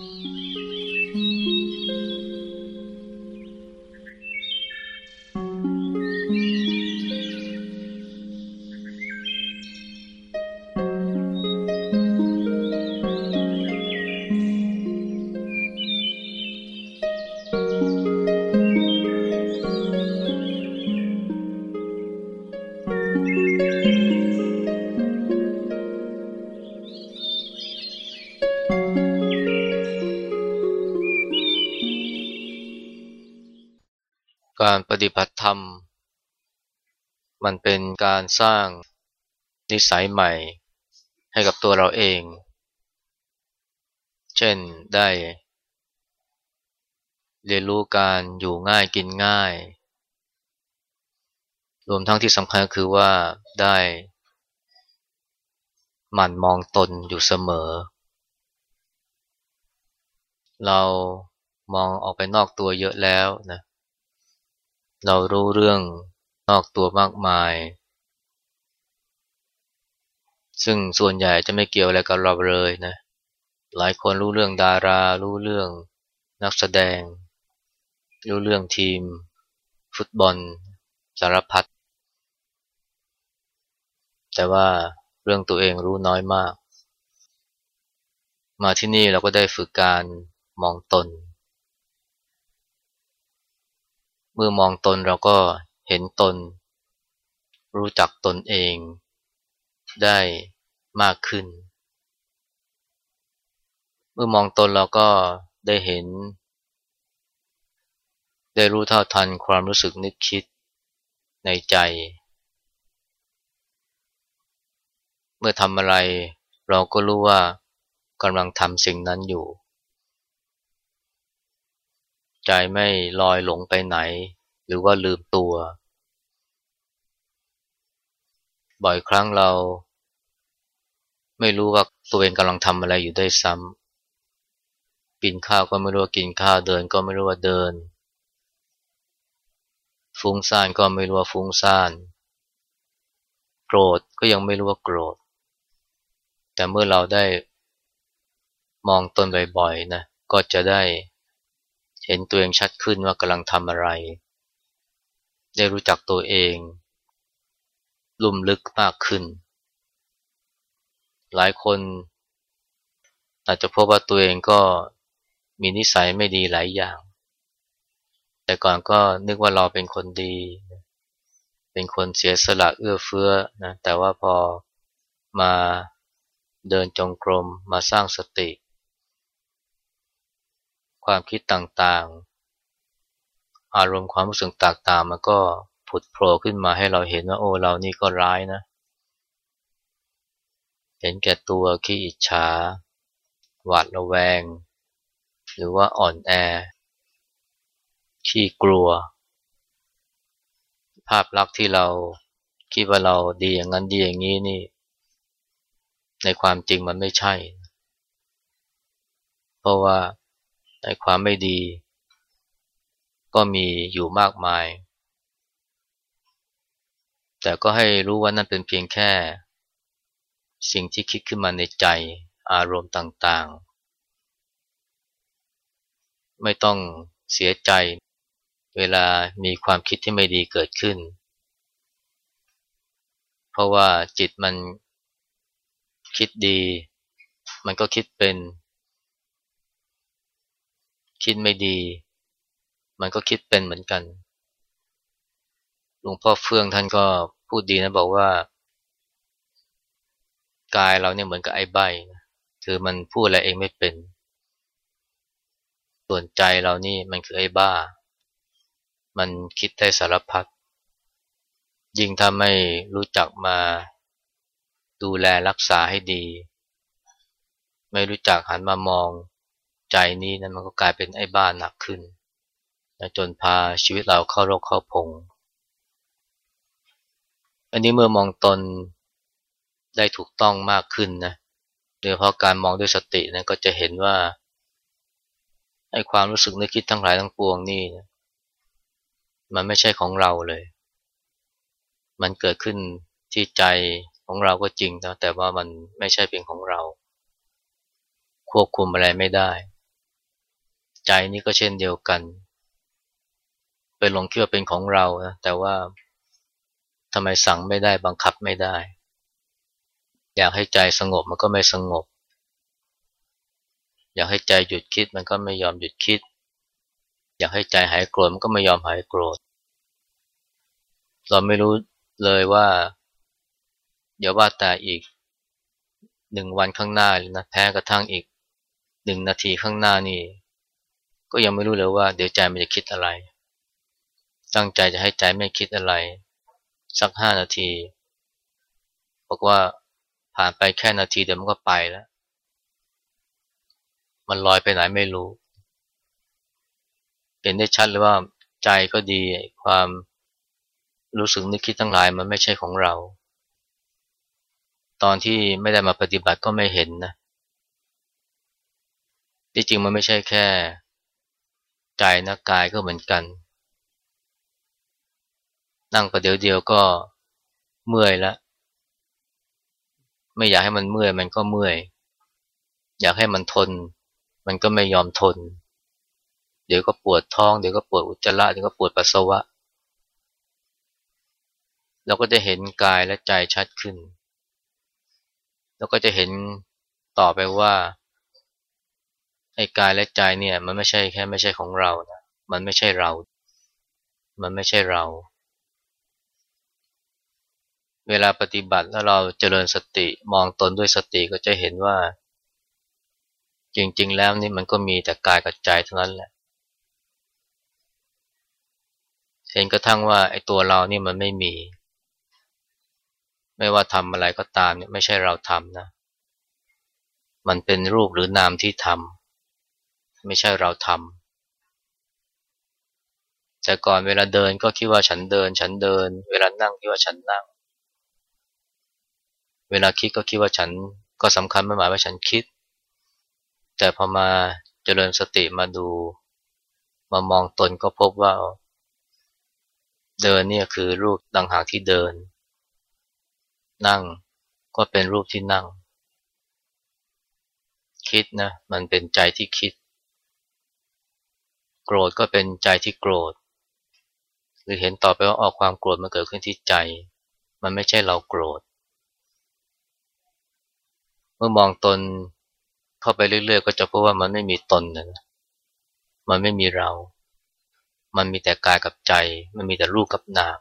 ก ฏิบัติธรรม มันเป็นการสร้างนิสัยใหม่ให้กับตัวเราเอง เช่นได้ เรียนรู้การอยู่ง่ายกินง่าย รวมทั้งที่สำคัญคือว่าได้หมั่นมองตนอยู่เสมอ เรามองออกไปนอกตัวเยอะแล้วนะ เรารู้เรื่องนอกตัวมากมาย ซึ่งส่วนใหญ่จะไม่เกี่ยวอะไรกับเราเลยนะ หลายคนรู้เรื่องดารา รู้เรื่องนักแสดง รู้เรื่องทีม ฟุตบอล สารพัด แต่ว่าเรื่องตัวเองรู้น้อยมาก มาที่นี่เราก็ได้ฝึกการมองตนเมื่อมองตนเราก็เห็นตน รู้จักตนเอง ได้มากขึ้น เมื่อมองตนเราก็ได้เห็น ได้รู้เท่าทันความรู้สึกนึกคิดในใจ เมื่อทำอะไรเราก็รู้ว่ากำลังทำสิ่งนั้นอยู่ ใจไม่ลอยหลงไปไหน หรือว่าลืมตัว บ่อยครั้งเรา ไม่รู้ว่าตัวเองกำลังทำอะไรอยู่ได้ซ้ำกินข้าวก็ไม่รู้ว่ากินข้าวเดินก็ไม่รู้ว่าเดิน ฟุ้งซ่านก็ไม่รู้ว่าฟุ้งซ่าน โกรธก็ยังไม่รู้ว่าโกรธ แต่เมื่อเราได้มองตนบ่อยๆนะก็จะได้ เห็นตัวเองชัดขึ้นว่ากำลังทำอะไร ได้รู้จักตัวเอง ลุ่มลึกมากขึ้น หลายคนอาจจะพบว่าตัวเองก็มีนิสัยไม่ดีหลายอย่าง แต่ก่อนก็นึกว่าเราเป็นคนดี เป็นคนเสียสละเอื้อเฟื้อนะ แต่ว่าพอมาเดินจงกรมมาสร้างสติ ความคิดต่างๆ อารมณ์ความรู้สึกต่างๆมันก็ผุดโผล่ขึ้นมาให้เราเห็นว่าโอ้เรานี่ก็ร้ายนะ เห็นแก่ตัวขี้อิจฉาหวาดระแวง หรือว่าอ่อนแอ ขี้กลัว ภาพลักษณ์ที่เราคิดว่าเราดีอย่างนั้นดีอย่างนี้นี่ ในความจริงมันไม่ใช่ เพราะว่า ในความไม่ดี ก็มีอยู่มากมาย แต่ก็ให้รู้ว่านั่นเป็นเพียงแค่ สิ่งที่คิดขึ้นมาในใจอารมณ์ต่างๆ ไม่ต้องเสียใจ เวลามีความคิดที่ไม่ดีเกิดขึ้น เพราะว่าจิตมันคิดดี มันก็คิดเป็น คิดไม่ดี มันก็คิดเป็นเหมือนกัน หลวงพ่อเฟื่องท่านก็พูดดีนะบอกว่า กายเราเนี่ยเหมือนกับไอ้ใบคือมันพูดอะไรเองไม่เป็น ส่วนใจเรานี่มันคือไอ้บ้า มันคิดได้สารพัด ยิ่งถ้าไม่รู้จักมาดูแลรักษาให้ดี ไม่รู้จักหันมามอง ใจนี้นะมันก็กลายเป็นไอ้บ้านหนักขึ้นจนพาชีวิตเราเข้าโรคเข้าพง อันนี้เมื่อมองตนได้ถูกต้องมากขึ้นนะโดยเพราะการมองด้วยสตินะก็จะเห็นว่าไอ้ความรู้สึกนึกคิดทั้งหลายทั้งปวงนี่นะมันไม่ใช่ของเราเลย มันเกิดขึ้นที่ใจของเราก็จริงนะแต่ว่ามันไม่ใช่เป็นของเรา ควบคุมอะไรไม่ได้ ใจนี่ก็เช่นเดียวกัน ไปหลงคิดว่าเป็นของเรานะแต่ว่าทำไมสั่งไม่ได้บังคับไม่ได้ อยากให้ใจสงบมันก็ไม่สงบ อยากให้ใจหยุดคิดมันก็ไม่ยอมหยุดคิด อยากให้ใจหายโกรธมันก็ไม่ยอมหายโกรธ เราไม่รู้เลยว่าเดี๋ยวว่าแต่อีกหนึ่งวันข้างหน้าเลยนะแพ้กระทั่งอีกหนึ่งนาทีข้างหน้านี่ ก็ยังไม่รู้เลยว่าเดี๋ยวใจมันจะคิดอะไร ตั้งใจจะให้ใจไม่คิดอะไร สักห้านาที บอกว่าผ่านไปแค่นาทีเดี๋ยวมันก็ไปแล้ว มันลอยไปไหนไม่รู้ เห็นได้ชัดเลยว่าใจก็ดีความรู้สึกนึกคิดทั้งหลายมันไม่ใช่ของเรา ตอนที่ไม่ได้มาปฏิบัติก็ไม่เห็นนะที่จริงมันไม่ใช่แค่ ใจนะกายก็เหมือนกัน นั่งประเดี๋ยวเดียวก็เมื่อยล้วไม่อยากให้มันเมื่อยมันก็เมื่อย อยากให้มันทน มันก็ไม่ยอมทน เดี๋ยวก็ปวดท้อง เดี๋ยวก็ปวดอุจจาระเดี๋ยวก็ปวดปัสสาวะ เราก็จะเห็นกายและใจชัดขึ้นแล้วก็จะเห็นต่อไปว่า ไอ้กายและใจเนี่ย มันไม่ใช่แค่ไม่ใช่ของเรานะมันไม่ใช่เรา มันไม่ใช่เรา เวลาปฏิบัติแล้วเราเจริญสติมองตนด้วยสติก็จะเห็นว่า จริง ๆ แล้วนี่มันก็มีแต่กายกับใจเท่านั้นแหละ เห็นกระทั่งว่าไอ้ตัวเรานี่มันไม่มี ไม่ว่าทำอะไรก็ตามเนี่ยไม่ใช่เราทำนะ มันเป็นรูปหรือนามที่ทำ ไม่ใช่เราทำแต่ก่อนเวลาเดินก็คิดว่าฉันเดิน ฉันเดิน เวลานั่งคิดว่าฉันนั่ง เวลาคิดก็คิดว่าฉันก็สำคัญไม่หมายว่าฉันคิด แต่พอมาเจริญสติมาดู มามองตนก็พบว่า เดินเนี่ยคือรูปดังหากที่เดิน นั่งก็เป็นรูปที่นั่ง คิดนะ มันเป็นใจที่คิด โกรธก็เป็นใจที่โกรธ หรือเห็นต่อไปว่าออกความโกรธมันเกิดขึ้นที่ใจ มันไม่ใช่เราโกรธ เมื่อมองตนเข้าไปเรื่อย ๆ ก็จะพบว่ามันไม่มีตนนะมันไม่มีเรา มันมีแต่กายกับใจ มันมีแต่รูปกับนาม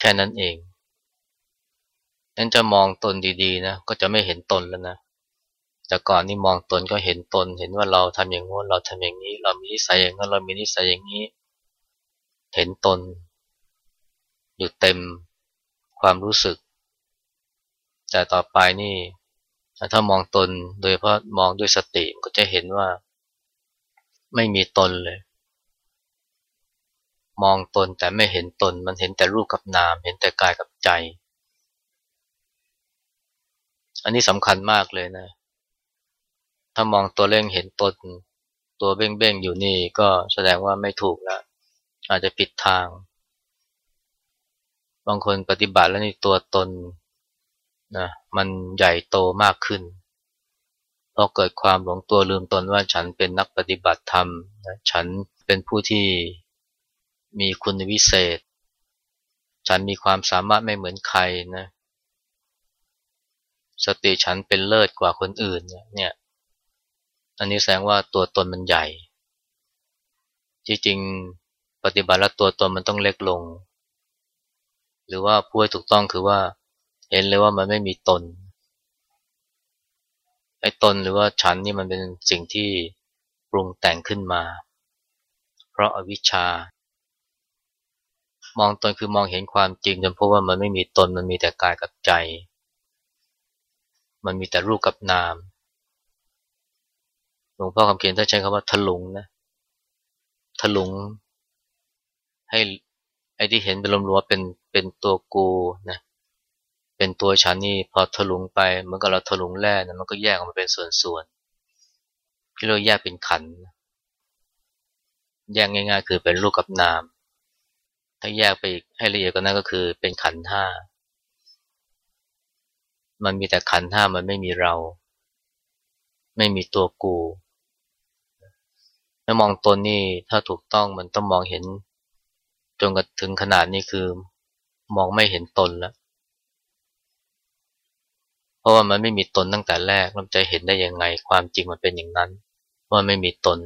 แค่นั้นเองนั้นจะมองตนดีๆนะก็จะไม่เห็นตนแล้วนะ แต่ก่อนนี่มองตนก็เห็นตน เห็นว่าเราทำอย่างงู้นเราทำอย่างนี้ เรามีนิสัยอย่างนั้นเรามีนิสัยอย่างนี้ เห็นตน อยู่เต็มความรู้สึก แต่ต่อไปนี่ ถ้ามองตนโดยเพราะมองด้วยสติก็จะเห็นว่า ไม่มีตนเลย มองตนแต่ไม่เห็นตน มันเห็นแต่รูปกับนาม เห็นแต่กายกับใจ อันนี้สำคัญมากเลยนะ ถ้ามองตัวเร่งเห็นตนตัวเบ้งๆอยู่นี่ก็แสดงว่าไม่ถูกแล้ว อาจจะผิดทาง บางคนปฏิบัติแล้วนี่ตัวตนนะมันใหญ่โตมากขึ้นพราะเกิดความหลงตัวลืมตนว่าฉันเป็นนักปฏิบัติธรรมนะฉันเป็นผู้ที่มีคุณวิเศษ ฉันมีความสามารถไม่เหมือนใครนะ สติฉันเป็นเลิศกว่าคนอื่นเนี่ย อันนี้แสดงว่าตัวตนมันใหญ่ จริงๆ ปฏิบัติแล้วตัวตนมันต้องเล็กลง หรือว่าพูดถูกต้องคือว่า เห็นเลยว่ามันไม่มีตน ไอ้ตนหรือว่าฉันนี่มันเป็นสิ่งที่ปรุงแต่งขึ้นมา เพราะอาวิชชา มองตนคือมองเห็นความจริงจนพบว่ามันไม่มีตนมันมีแต่กายกับใจ มันมีแต่รูปกับนาม ลวงพ่อคำเขียนท่านใช้คำว่าทะลุงนะทะลุง ให้ไอ้ที่เห็นเป็นลมรัวเป็นเป็นตัวกูนะเป็นตัวฉันนี่พอทะลุงไปเหมือนกับเราทะลุงแร่นะมันก็แยกออกมาเป็นส่วนๆที่เราแยกเป็นขันแยกง่าย ๆ คือเป็นรูปกับนาม ถ้าแยกไปให้ละเอียดกว่านั้นก็คือเป็นขันห้ามันมีแต่ขันห้ามันไม่มีเรา ไม่มีตัวกู แล้วมองตนนี่ถ้าถูกต้องมันต้องมองเห็น จนกระถึงขนาดนี้คือ มองไม่เห็นตนแล้ว เพราะว่ามันไม่มีตนตั้งแต่แรกเราจะเห็นได้ยังไง ความจริงมันเป็นอย่างนั้น ว่าไม่มีตน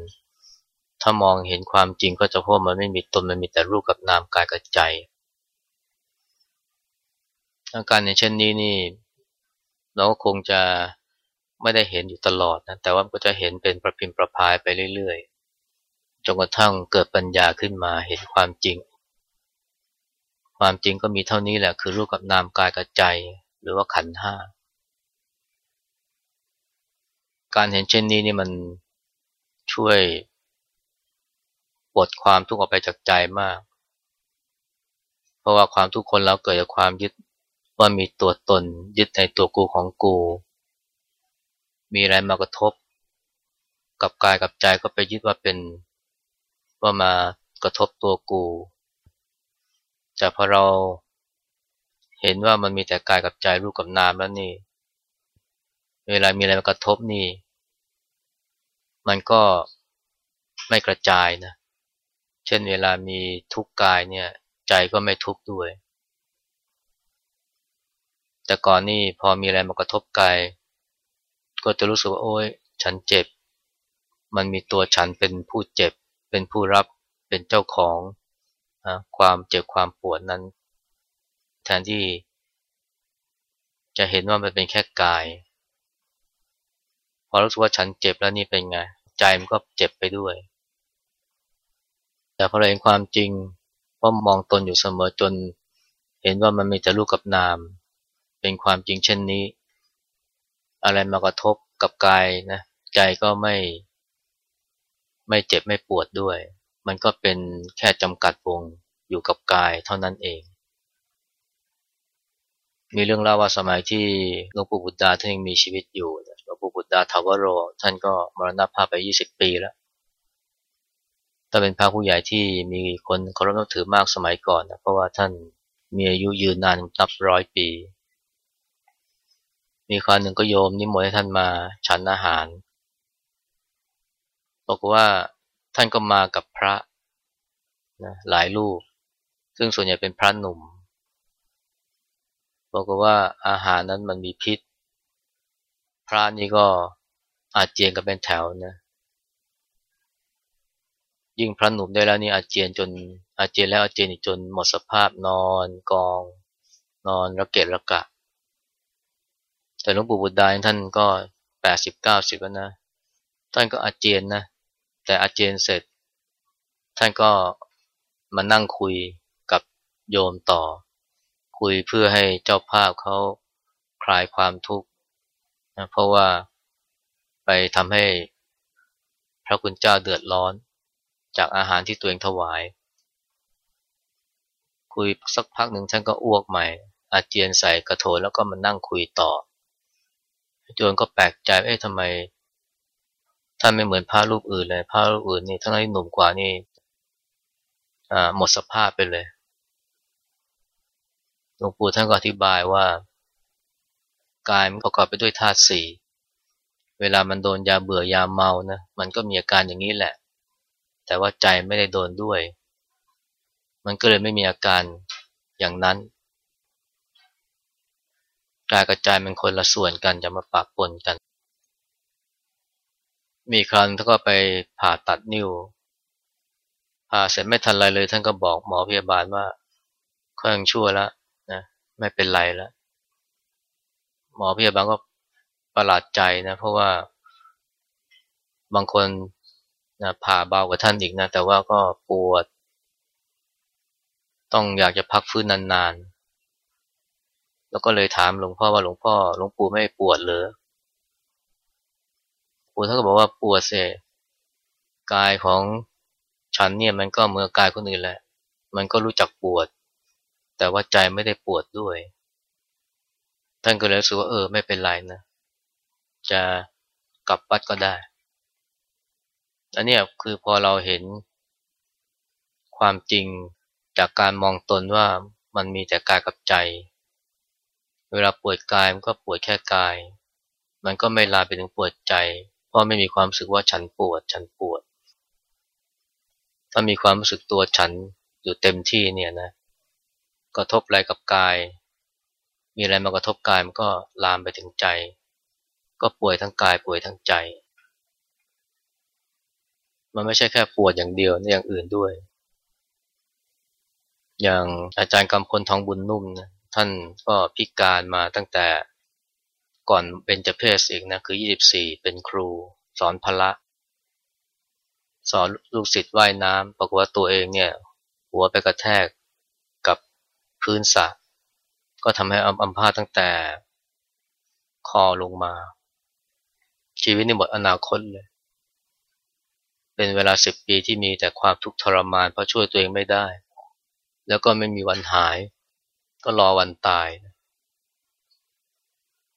ถ้ามองเห็นความจริงก็จะพบมันไม่มีตนมันมีแต่รูปกับนามกายกับใจอาการในเช่นนี้นี่ เราก็คงจะไม่ได้เห็นอยู่ตลอดนะแต่ว่าก็จะเห็นเป็นประพิมพ์ประพายไปเรื่อยๆ จนกระทั่งเกิดปัญญาขึ้นมาเห็นความจริง ความจริงก็มีเท่านี้แหละคือรูปกับนามกายกับใจ หรือว่าขันห้าการเห็นเช่นนี้นี่มันช่วยปลดความทุกข์ออกไปจากใจมาก เพราะว่าความทุกข์คนเราเกิดจากความยึดว่ามีตัวตน ยึดในตัวกูของกู มีอะไรมากระทบ กับกายกับใจก็ไปยึดว่าเป็น ว่ามากระทบตัวกู แต่พอเราเห็นว่ามันมีแต่กายกับใจรูปกับนามแล้วนี่ เวลามีอะไรมากระทบนี่ มันก็ไม่กระจายนะ เช่นเวลามีทุกข์กายเนี่ย ใจก็ไม่ทุกข์ด้วย แต่ก่อนนี่พอมีอะไรมากระทบกาย ก็จะรู้สึกว่าโอ้ยฉันเจ็บ มันมีตัวฉันเป็นผู้เจ็บ เป็นผู้รับเป็นเจ้าของอความเจ็บความปวดนั้น แทนที่จะเห็นว่ามันเป็นแค่กาย พอรู้สึกว่าฉันเจ็บแล้วนี่เป็นไง ใจมันก็เจ็บไปด้วย แต่พอเราเห็นความจริงเพรามองตนอยู่เสมอจน เห็นว่ามันมีแต่รูปกับนาม เป็นความจริงเช่นนี้ อะไรมากระทบกับกายนะใจก็ไม่ ไม่เจ็บไม่ปวดด้วย มันก็เป็นแค่จำกัดวงอยู่กับกายเท่านั้นเอง มีเรื่องเล่าว่าสมัยที่หลวงปู่บุตรดาท่านยังมีชีวิตอยู่หลวงปู่บุตรดาทาวโร ท่านก็มรณภาพไป 20 ปีแล้วถ้าเป็นพระผู้ใหญ่ที่มีคนเคารพนับถือมากสมัยก่อนนะเพราะว่าท่านมีอายุยืนนานนับร้อยปี มีคราวหนึ่งก็โยมนิมนต์ให้ท่านมาฉันอาหาร บอกว่าท่านก็มากับพระนะหลายรูป ซึ่งส่วนใหญ่เป็นพระหนุ่ม บอกว่าอาหารนั้นมันมีพิษ พระนี่ก็อาเจียนกันเป็นแถวนะ ยิ่งพระหนุ่มได้แล้วนี่อาเจียนจน อาเจียนแล้วอาเจียนอีกจนหมดสภาพนอนกอง นอนระเกะระกะ แต่หลวงปู่บุตรดาท่านก็แปดสิบเก้าสิบแล้วนะ ท่านก็อาเจียนนะ แต่อาเจียนเสร็จ ท่านก็มานั่งคุยกับโยมต่อ คุยเพื่อให้เจ้าภาพเขาคลายความทุกข์นะเพราะว่าไปทำให้พระคุณเจ้าเดือดร้อน จากอาหารที่ตัวเองถวาย คุยสักพักหนึ่งท่านก็อ้วกใหม่ อาเจียนใส่กระโถนแล้วก็มานั่งคุยต่อโยนก็แปลกใจเอ๊ะทำไม ท่านไม่เหมือนพระรูปอื่นเลยพระรูปอื่นนี่ทั้งที่หนุ่มกว่านี่หมดสภาพไปเลยหลวงปู่ท่านก็อธิบายว่ากายมันประกอบไปด้วยธาตุสี่เวลามันโดนยาเบื่อยาเมานะมันก็มีอาการอย่างนี้แหละ แต่ว่าใจไม่ได้โดนด้วย มันก็เลยไม่มีอาการอย่างนั้นกายกับใจมันคนละส่วนกันจะมาปะปนกัน มีครั้งท่านก็ไปผ่าตัดนิ้วผ่าเสร็จไม่ทันไรเลย ท่านก็บอกหมอพยาบาลว่าเขายังชั่วแล้วนะไม่เป็นไรแล้วหมอพยาบาลก็ประหลาดใจนะ เพราะว่าบางคนนะผ่าเบากว่าท่านอีกนะ แต่ว่าก็ปวด ต้องอยากจะพักฟื้นนานๆ แล้วก็เลยถามหลวงพ่อว่าหลวงพ่อหลวงปู่ไม่ปวดเหรอ ปู่ท่านก็บอกว่าปวดเสกายของฉันเนี่ยมันก็เหมื่อกายคนอื่นแหละ มันก็รู้จักปวด แต่ว่าใจไม่ได้ปวดด้วย ท่านก็เลยรู้สึกว่าเออไม่เป็นไรนะ จะกลับวัดก็ได้ อันนี้คือพอเราเห็นความจริงจากการมองตนว่ามันมีแต่กายกับใจ เวลาปวดกายมันก็ปวดแค่กาย มันก็ไม่ลาไปถึงปวดใจ เพราไม่มีความรู้สึกว่าฉันปวด ฉันปวด ถ้ามีความรู้สึกตัวฉันอยู่เต็มที่เนี่ยนะกระทบอะไรกับกาย มีอะไรมากระทบกายมันก็ลามไปถึงใจ ก็ป่วยทั้งกายป่วยทั้งใจ มันไม่ใช่แค่ปวดอย่างเดียวในอย่างอื่นด้วย อย่างอาจารย์กำพลทองบุญนุ่มนะท่านก็พิการมาตั้งแต่ ก่อนเป็นจะเพศอีกนะคือ 24 เป็นครูสอนพละ สอนลูกศิษย์ว่ายน้ำปรากฏว่าตัวเองเนี่ย หัวไปกระแทกกับพื้นสระก็ทำให้อัมพาตตั้งแต่คอลงมา ชีวิตนี่หมดอนาคตเลย เป็นเวลาสิบปีที่มีแต่ความทุกข์ทรมานเพราะช่วยตัวเองไม่ได้ แล้วก็ไม่มีวันหาย ก็รอวันตาย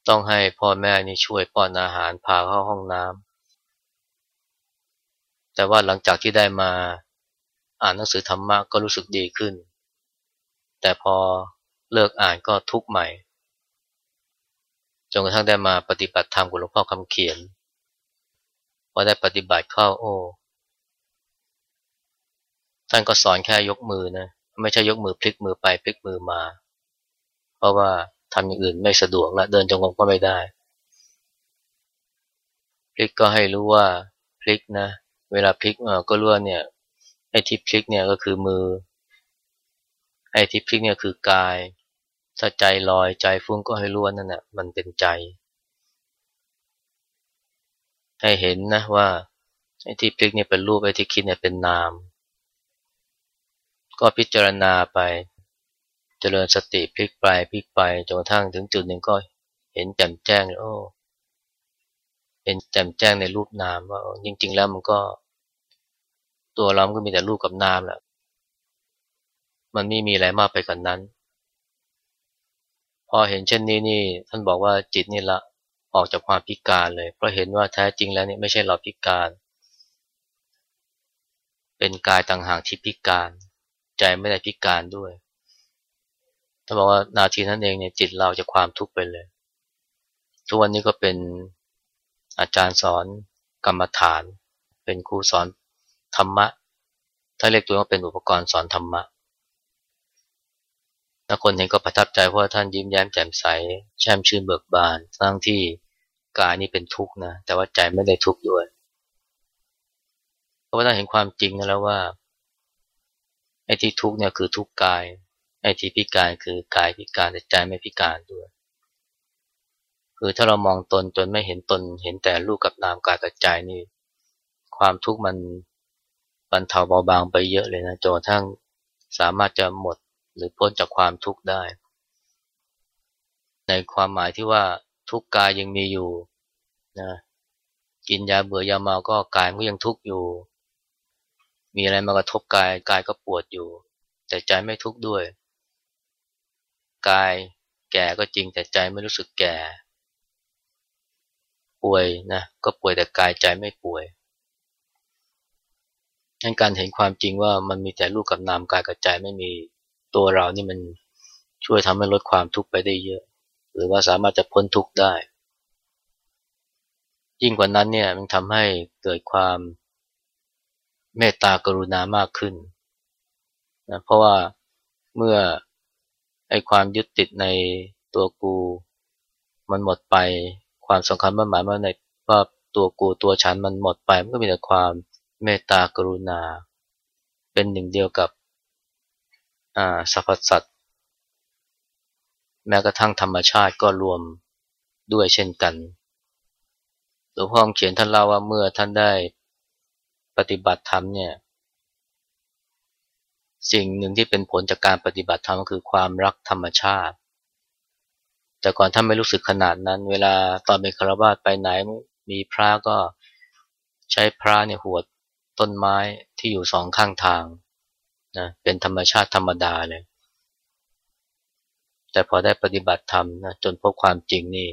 ต้องให้พ่อแม่นี่ช่วยป้อนอาหารพาเข้าห้องน้ำแต่ว่าหลังจากที่ได้มาอ่านหนังสือธรรมะก็รู้สึกดีขึ้น แต่พอเลิกอ่านก็ทุกข์ใหม่ จนกระทั่งได้มาปฏิบัติธรรมกับหลวงพ่อคำเขียนพอได้ปฏิบัติเข้าโอ้ท่านก็สอนแค่ยกมือนะ ไม่ใช่ยกมือพลิกมือไปพลิกมือมา เพราะว่า ทำอย่างอื่นไม่สะดวกและเดินจงกรมก็ไม่ได้ พลิกก็ให้รู้ว่าพลิกนะ เวลาพลิกก็รู้ว่าเนี่ยไอ้ที่พลิกเนี่ยก็คือมือไอ้ที่พลิกเนี่ยคือกาย ถ้าใจลอยใจฟุ้งก็ให้รู้ว่านั่นแหะมันเป็นใจ ให้เห็นนะว่าไอ้ที่พลิกเนี่ยเป็นรูปไอ้ที่คิดเนี่ยเป็นนาม ก็พิจารณาไป เจริญสติพลิกไปพลิกไปจนกระทั่งถึงจุดหนึ่งก็เห็นแจ่มแจ้งโอ้เป็นแจ่มแจ้งในรูปนามว่าจริง ๆ แล้วมันก็ ตัวเราก็มีแต่รูปกับนามแหละมันไม่มีอะไรมากไปกว่านนั้น พอเห็นเช่นนี้นี่ ท่านบอกว่าจิตนี่ละออกจากความพิการเลย เพราะเห็นว่าแท้จริงแล้วนี่ไม่ใช่เราพิการ เป็นกายต่างหากที่พิการ ใจไม่ได้พิการด้วย ท่าบอกว่านาทีนั้นเองเนี่ยจิตเราจะความทุกข์ไปเลย ทุกวันนี้ก็เป็นอาจารย์สอนกรรมฐาน เป็นครูสอนธรรมะ ถ้าเรียกตัวว่าเป็นอุปกรณ์สอนธรรมะถ้าคนเห็นก็ประทับใจเพราะว่าท่านยิ้มแย้มแจ่มใส แช่มชื่นเบิกบาน ทั้งที่กายนี่เป็นทุกข์นะ แต่ว่าใจไม่ได้ทุกข์ด้วย เพราะว่าท่านเห็นความจริงแล้วว่าไอ้ที่ทุกข์เนี่ยคือทุกข์กาย ไอ้ที่พิการคือกายพิการแต่ใจไม่พิการด้วย คือถ้าเรามองตนจนไม่เห็นตน เห็นแต่รูปกับนามกายกับใจนี่ ความทุกข์มันบรรเทาเบาบางไปเยอะเลยนะจนทั้งสามารถจะหมดหรือพ้นจากความทุกข์ได้ ในความหมายที่ว่าทุกกายยังมีอยู่นะกินยาเบื่อยาเมาก็กายก็ยังทุกข์อยู่ มีอะไรมากระทบกายกายก็ปวดอยู่ แต่ใจไม่ทุกข์ด้วย กายแก่ก็จริงแต่ใจไม่รู้สึกแก่ ป่วยนะก็ป่วยแต่กายใจไม่ป่วยงั้นการเห็นความจริงว่ามันมีแต่รูปกับนามกายกับใจไม่มีตัวเรานี่มันช่วยทำให้ลดความทุกข์ไปได้เยอะ หรือว่าสามารถจะพ้นทุกข์ได้ ยิ่งกว่านั้นเนี่ยมันทำให้เกิดความเมตตากรุณามากขึ้นนะเพราะว่าเมื่อ ไอ้ความยึดติดในตัวกู มันหมดไป ความสำคัญมันหมายว่าในว่าตัวกูตัวฉันมันหมดไป มันก็มีแต่ความเมตตากรุณา เป็นหนึ่งเดียวกับสรรพสัตว์แม้กระทั่งธรรมชาติก็รวมด้วยเช่นกันหลวงพ่อเขียนท่านเล่าว่าเมื่อท่านได้ปฏิบัติธรรมเนี่ย สิ่งหนึ่งที่เป็นผลจากการปฏิบัติธรรมก็คือความรักธรรมชาติ แต่ก่อนท่านไม่รู้สึกขนาดนั้น เวลาตอนเป็นคารวาสไปไหนมีพระก็ใช้พระเนี่ยหัวต้นไม้ที่อยู่สองข้างทางนะเป็นธรรมชาติธรรมดาเลย แต่พอได้ปฏิบัติธรรมนะจนพบความจริงนี่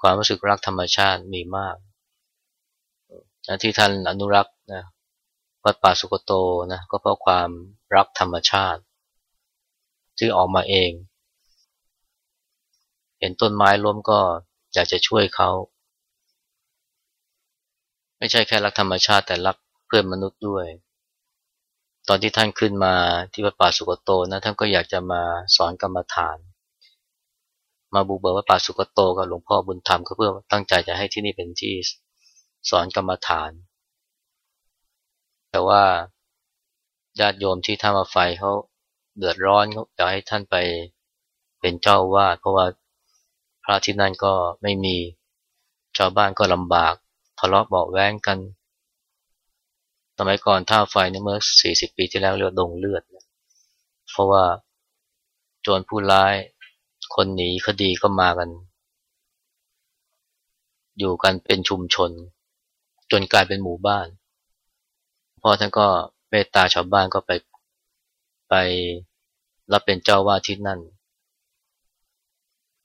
ความรู้สึกรักธรรมชาติมีมากนะที่ท่านอนุรักษ์ วัดป่าสุกโตนะก็เพราะความรักธรรมชาติ ที่ออกมาเอง เห็นต้นไม้ล้มก็อยากจะช่วยเขา ไม่ใช่แค่รักธรรมชาติแต่รักเพื่อนมนุษย์ด้วย ตอนที่ท่านขึ้นมาที่วัดป่าสุกโตนะท่านก็อยากจะมาสอนกรรมฐาน มาบุกเบิกวัดป่าสุกโตกับหลวงพ่อบุญธรรมก็เพื่อตั้งใจจะให้ที่นี่เป็นที่สอนกรรมฐาน แต่ว่าญาติโยมที่ท่ามาไฟเขาเดือดร้อนเขาอยากให้ท่านไปเป็นเจ้าวาดเพราะว่าพระที่นั่นก็ไม่มีชาวบ้านก็ลำบากทะเลาะเบาแว้งกัน สมัยก่อนท่าไฟในเมื่อ 40 ปีที่แล้วเรียกดงเลือด เพราะว่าโจรผู้ร้ายคนหนีคดีก็มากัน อยู่กันเป็นชุมชน จนกลายเป็นหมู่บ้าน พ่อท่านก็เมตตาชาวบ้านก็ไปไปรับเป็นเจ้าวาดที่นั่น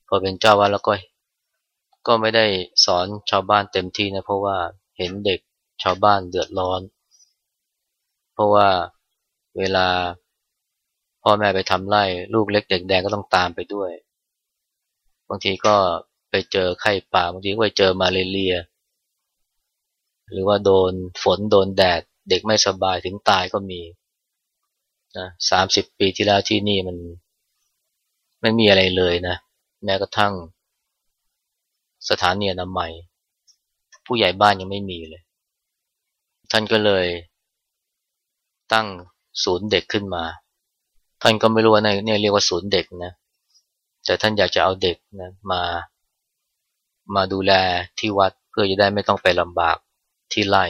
พอเป็นเจ้าวาดแล้วก็ ก็ไม่ได้สอนชาวบ้านเต็มที่นะเพราะว่าเห็นเด็กชาวบ้านเดือดร้อน เพราะว่าเวลาพ่อแม่ไปทำไร่ลูกเล็กเด็กแดงก็ต้องตามไปด้วย บางทีก็ไปเจอไข้ป่าบางทีก็ไปเจอมาเรีย หรือว่าโดนฝนโดนแดด เด็กไม่สบายถึงตายก็มีนะสามสิบปีที่แล้วที่นี่มันไม่มีอะไรเลยนะ แม้กระทั่งสถานีอนามัยผู้ใหญ่บ้านยังไม่มีเลย ท่านก็เลยตั้งศูนย์เด็กขึ้นมา ท่านก็ไม่รู้ว่าเนี่ยเรียกว่าศูนย์เด็กนะ แต่ท่านอยากจะเอาเด็กนะมา มาดูแลที่วัดเพื่อจะได้ไม่ต้องไปลำบากที่ไร่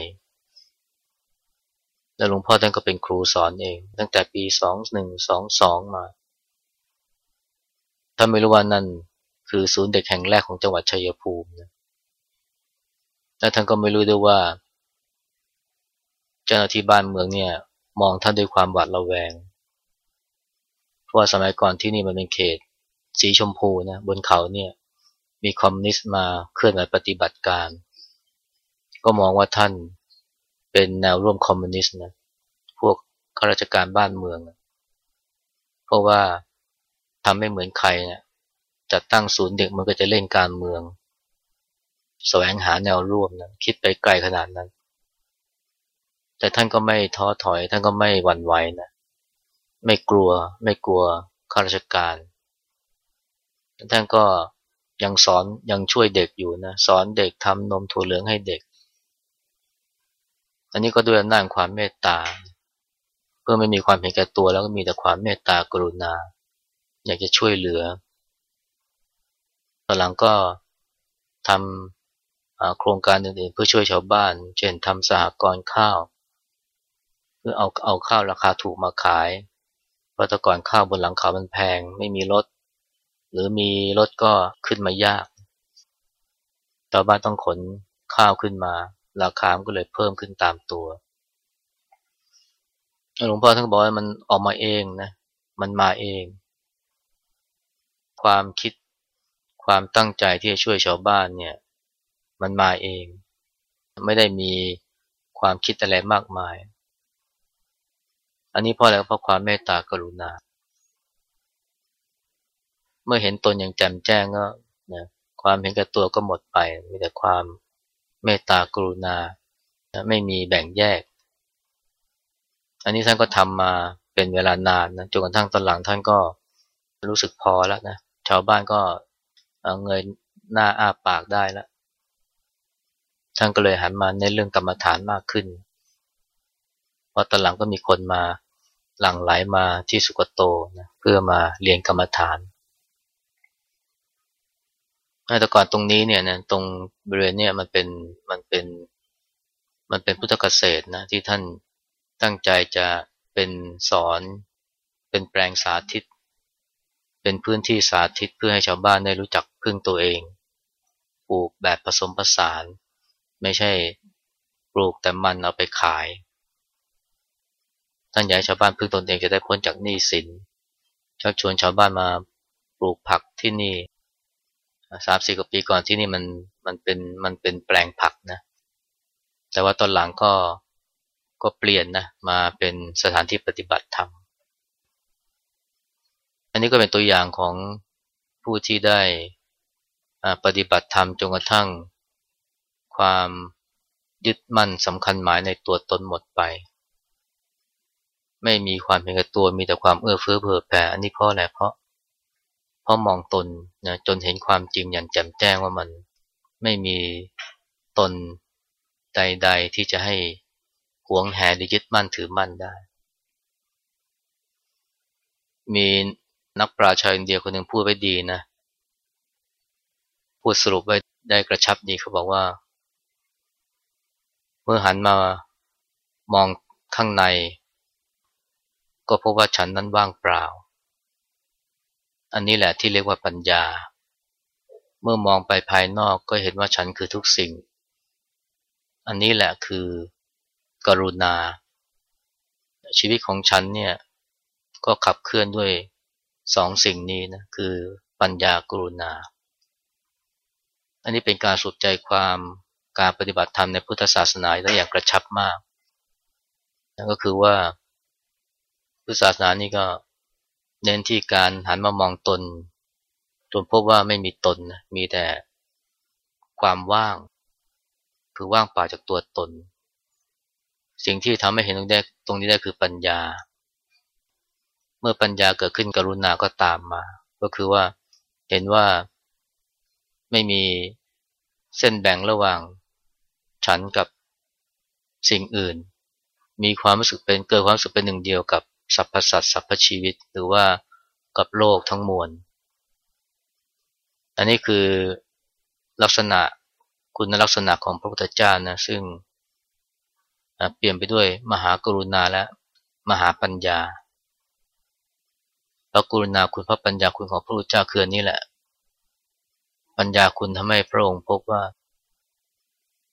แล้วหลวงพ่อท่านก็เป็นครูสอนเอง ตั้งแต่ปีสองหนึ่งสองสองมาท่านไม่รู้ว่านั่นคือศูนย์เด็กแห่งแรกของจังหวัดชัยภูมินะและท่านก็ไม่รู้ด้วยว่า เจ้าหน้าที่บ้านเมืองเนี่ย มองท่านด้วยความหวาดระแวง เพราะว่าสมัยก่อนที่นี่มันเป็นเขต สีชมพูนะบนเขาเนี่ยมีคอมมิวนิสต์มาเคลื่อนไหวปฏิบัติการ ก็มองว่าท่าน เป็นแนวร่วมคอมมิวนิสต์นะพวกข้าราชการบ้านเมือง เพราะว่าทำไม่เหมือนใครนะจัดตั้งศูนย์เด็กมันก็จะเล่นการเมืองแสวงหาแนวร่วมนะคิดไปไกลขนาดนั้น แต่ท่านก็ไม่ท้อถอย ท่านก็ไม่หวั่นไหวนะไม่กลัวไม่กลัวข้าราชการท่านก็ยังสอนยังช่วยเด็กอยู่นะสอนเด็กทำนมถั่วเหลืองให้เด็ก อันนี้ก็ด้วยอำนาจความเมตตา เพื่อไม่มีความเห็นแก่ตัวแล้วก็มีแต่ความเมตตากรุณา อยากจะช่วยเหลือตอนหลังก็ทำโครงการอื่นๆเพื่อช่วยชาวบ้าน เช่นทำสหกรณ์ข้าว เพื่อเอาเอาข้าวราคาถูกมาขาย เพราะแต่ก่อนข้าวบนหลังเขามันแพง ไม่มีรถ หรือมีรถก็ขึ้นมายากชาวบ้านต้องขนข้าวขึ้นมา ราคาก็เลยเพิ่มขึ้นตามตัวหลวงพ่อท่านบอกว่ามันออกมาเองนะ มันมาเอง ความคิดความตั้งใจที่จะช่วยชาวบ้านเนี่ย มันมาเอง ไม่ได้มีความคิดอะไรมากมาย อันนี้เพราะอะไรเพราะความเมตตากรุณา เมื่อเห็นตนอย่างแจ่มแจ้งก็นะความเห็นแก่ตัวก็หมดไป มีแต่ความ เมตตากรุณา ไม่มีแบ่งแยก อันนี้ท่านก็ทำมาเป็นเวลานานนะจนกระทั่งตอนหลังท่านก็รู้สึกพอแล้วนะชาวบ้านก็เงยหน้าอ้าปากได้แล้วท่านก็เลยหันมาในเรื่องกรรมฐานมากขึ้นพอตอนหลังก็มีคนมาหลั่งไหลมาที่สุกโตนะเพื่อมาเรียนกรรมฐาน แต่ก่อนตรงนี้เนี่ยนะตรงบริเวณเนี่ยมันเป็นมันเป็นมันเป็นพุทธเกษตรนะที่ท่านตั้งใจจะเป็นสอนเป็นแปลงสาธิต เป็นพื้นที่สาธิตเพื่อให้ชาวบ้านได้รู้จักพึ่งตัวเองปลูกแบบผสมผสาน ไม่ใช่ปลูกแต่มันเอาไปขาย ท่านอยากให้ชาวบ้านพึ่งตนเองจะได้พ้นจากหนี้สินชักชวนชาวบ้านมาปลูกผักที่นี่ สามสี่กว่าปีก่อนที่นี่มันมันเป็นมันเป็นแปลงผักนะ แต่ว่าตอนหลังก็ก็เปลี่ยนนะมาเป็นสถานที่ปฏิบัติธรรม อันนี้ก็เป็นตัวอย่างของผู้ที่ได้ปฏิบัติธรรมจนกระทั่ง ความยึดมั่นสำคัญหมายในตัวตนหมดไป ไม่มีความเห็นแก่ตัวมีแต่ความเอื้อเฟื้อเผื่อแผ่อันนี้เพราะอะไรเพราะ ราะมองตนนะจนเห็นความจริงอย่างแจ่มแจ้งว่ามันไม่มีตนใด ๆ ที่จะให้หวงแหนหรือยึดมั่นถือมั่นได้ มีนักปราชญ์อินเดียคนหนึ่งพูดไว้ดีนะ พูดสรุปไว้ได้กระชับดีเขาบอกว่า เมื่อหันมามองข้างใน ก็พบว่าฉันนั้นว่างเปล่า อันนี้แหละที่เรียกว่าปัญญา เมื่อมองไปภายนอกก็เห็นว่าฉันคือทุกสิ่ง อันนี้แหละคือกรุณา ชีวิตของฉันเนี่ยก็ขับเคลื่อนด้วยสองสิ่งนี้นะคือปัญญากรุณา อันนี้เป็นการสุดใจความการปฏิบัติธรรมในพุทธศาสนาได้อย่างกระชับมากนั่นก็คือว่าพุทธศาสนานี่ก็ เน้นที่การหันมามองตนจนพบว่าไม่มีตนนะมีแต่ความว่าง คือว่างเปล่าจากตัวตน สิ่งที่ทำให้เห็นตรงนี้ได้ตรงนี้ได้คือปัญญา เมื่อปัญญาเกิดขึ้นกรุณาก็ตามมา ก็คือว่าเห็นว่าไม่มีเส้นแบ่งระหว่าง ฉันกับสิ่งอื่น มีความรู้สึกเป็นเกิดความรู้สึกเป็นหนึ่งเดียวกับ สรรพสัตว์สรรพชีวิต หรือว่ากับโลกทั้งมวล อันนี้คือลักษณะคุณลักษณะของพระพุทธเจ้านะซึ่งเปลี่ยนไปด้วยมหากรุณาและมหาปัญญา พระกรุณาคุณพระปัญญาคุณของพระพุทธเจ้าคือนี้แหละ ปัญญาคุณทำให้พระองค์พบว่า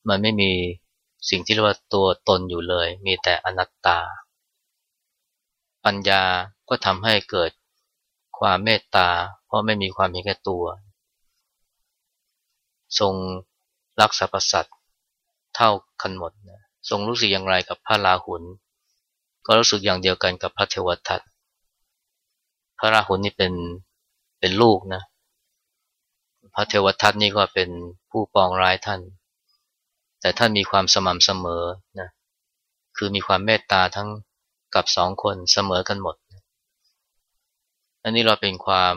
มันไม่มีสิ่งที่เรียกว่าตัวตนอยู่เลย มีแต่อนัตตา ปัญญาก็ทำให้เกิดความเมตตา เพราะไม่มีความเห็นแก่ตัว ทรงรักสรรพสัตว์เท่ากันหมดนะทรงรู้สึกอย่างไรกับพระราหุล ก็รู้สึกอย่างเดียวกันกับพระเทวทัตพระราหุลนี่เป็นเป็นลูกนะพระเทวทัตนี่ก็เป็นผู้ปองร้ายท่าน แต่ท่านมีความสม่ำเสมอนะคือมีความเมตตาทั้ง กับสองคนเสมอกันหมด อันนี้เราเป็นความ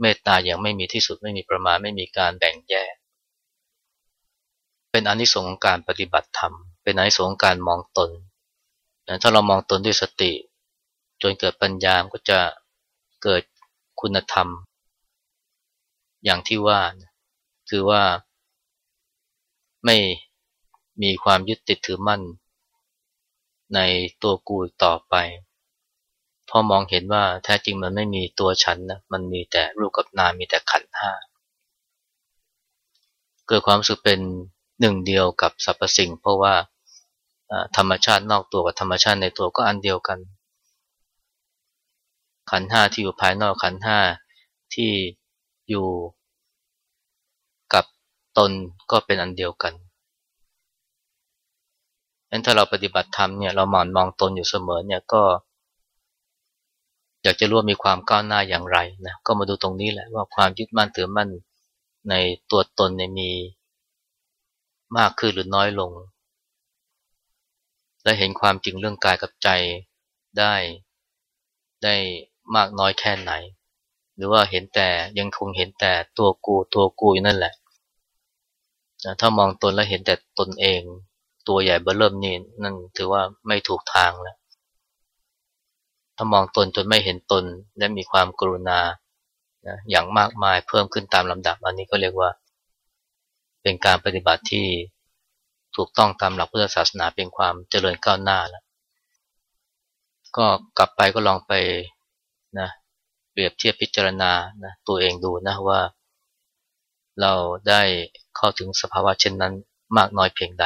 เมตตาอย่างไม่มีที่สุดไม่มีประมาณไม่มีการแบ่งแยก เป็นอนิสงส์ของการปฏิบัติธรรม เป็นอนิสงส์การมองตนนะถ้าเรามองตนด้วยสติ จนเกิดปัญญาก็จะเกิดคุณธรรม อย่างที่ว่า คือว่าไม่มีความยึดติดถือมั่น ในตัวกูต่อไปพอมองเห็นว่าแท้จริงมันไม่มีตัวฉันนะมันมีแต่รูปกับนามมีแต่ขันห้าเกิดความสึกเป็นหนึ่งเดียวกับสรรพสิ่ง เพราะว่าธรรมชาตินอกตัวกับธรรมชาติในตัวก็อันเดียวกัน ขันห้าที่อยู่ภายนอกขันห้าที่อยู่กับตนก็เป็นอันเดียวกัน งั้นถ้าเราปฏิบัติธรรมเนี่ยเราหมอนมองตนอยู่เสมอเนี่ยก็ อยากจะรู้ว่ามีความก้าวหน้าอย่างไรนะก็มาดูตรงนี้แหละว่าความยึดมั่นถือมั่นในตัวตนเนี่ยมีมากขึ้นหรือน้อยลง และเห็นความจริงเรื่องกายกับใจได้ได้มากน้อยแค่ไหน หรือว่าเห็นแต่ยังคงเห็นแต่ตัวกูตัวกูอยู่นั่นแหละถ้ามองตนแล้วเห็นแต่ตนเอง ตัวใหญ่เบื้อเริ่มนี่นั่นถือว่าไม่ถูกทางแล้ว ถ้ามองตนจนไม่เห็นตนและมีความกรุณานะอย่างมากมายเพิ่มขึ้นตามลำดับ อันนี้ก็เรียกว่า เป็นการปฏิบัติที่ถูกต้องตามหลักพุทธศาสนาเป็นความเจริญก้าวหน้าแล้ว ก็กลับไปก็ลองไปนะเปรียบเทียบพิจารณานะตัวเองดูนะว่า เราได้เข้าถึงสภาวะเช่นนั้นมากน้อยเพียงใด